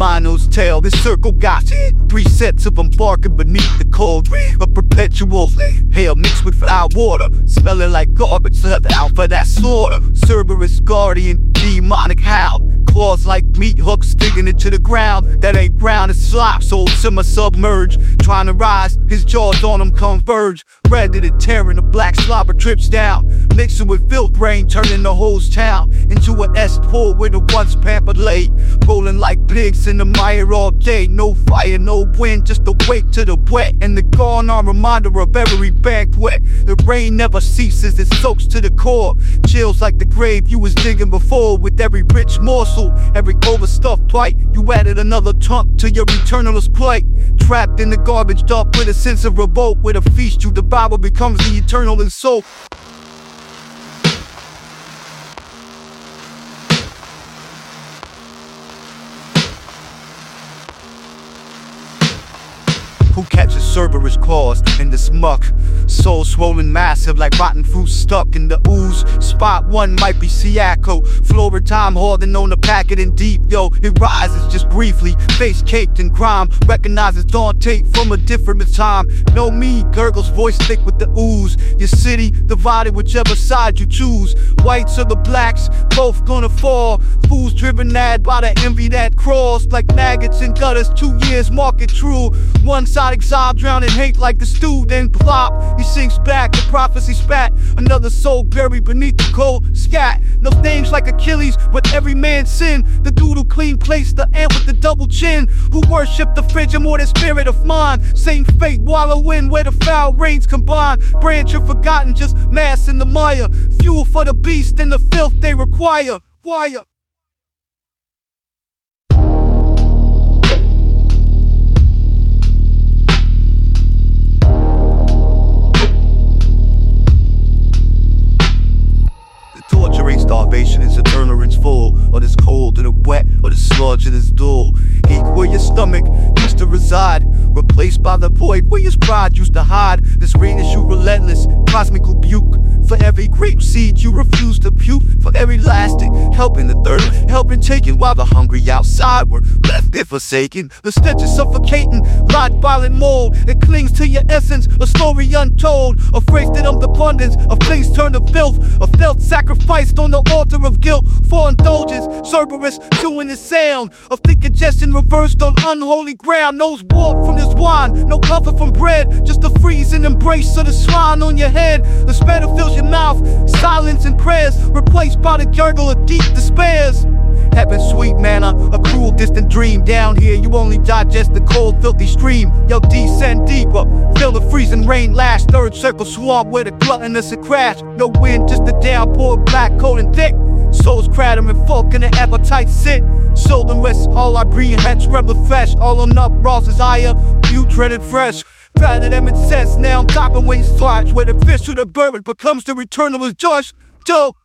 Minos' tail, this circle got three sets of them barking beneath the cold. A perpetual hail mixed with foul water, smelling like garbage out for that slaughter. Cerberus guardian, demonic howl. Claws like meat hooks digging into the ground. That ain't ground, it's slop, so simmer submerge. Trying to rise, his jaws on him converge. To the tearing, the black slobber trips down. Mixing with filth rain, turning the whole town into an S4 with a once pampered lake. Rolling like pigs in the mire all day. No fire, no wind, just the wake to the wet. And the gone are reminder of every banquet. The rain never ceases, it soaks to the core. Chills like the grave you was digging before. With every rich morsel, every overstuffed bite, you added another tongue to your eternalist plate. Trapped in the garbage dump with a sense of revolt. With a feast you devour becomes the eternal and soul. Who catches Cerberus claws in this muck? Soul swollen massive like rotten fruit stuck in the ooze. Spot one might be Ciacco. Flora time holding on the packet in deep. Yo, it rises just briefly. Face caked in crime. Recognizes Dante from a different time. No me, gurgles voice thick with the ooze. Your city divided whichever side you choose. Whites or the blacks, both gonna fall. Fools driven mad by the envy that crawls like maggots in gutters. Two years market true. One side exile drowned in hate like the stew. Then plop, he sinks back. The prophecy spat. Another soul buried beneath the cold scat. No names like Achilles, but every man sin. The dude who clean place, the ant with the double chin. Who worship the fridge more than spirit of mine. Same fate, wallow in where the foul rains combine. Branch of forgotten, just mass in the mire. Fuel for the beast and the filth they require. Wire. Sludge in his dull. Ache where your stomach used to reside. Replaced by the void where your pride used to hide. This rain is you relentless, cosmic rebuke. For every grape seed you refuse to puke. For every lasting, helping the third, helping taking while the hungry outside were left there forsaken. The stench is suffocating, like violent mold. It clings to your essence, a story untold. A phrase that of abundance of things turned to filth. A felt sacrificed on the altar of guilt for indulgence. Cerberus chewing the sound of thick congestion reversed on unholy ground. Nose warped from this wine, no comfort from bread. Just the freezing embrace of the swine on your head. The spatter fills your mouth, silence and prayers replaced by the gurgle of deep despairs. Heaven sweet manna, a cruel distant dream. Down here, you only digest the cold, filthy stream. Yo, descend deeper, feel the freezing rain lash. Third circle swamp where the gluttonous and crash. No wind, just the downpour, black, cold, and thick. Souls cratter and folk and the appetite sit. And rest, all I breathe, hence rebel flesh. All on up, Ross is higher, putrid fresh. Proud them incest, now I'm topping waste flies. Where the fish to the bird becomes the return of his Josh. Joe,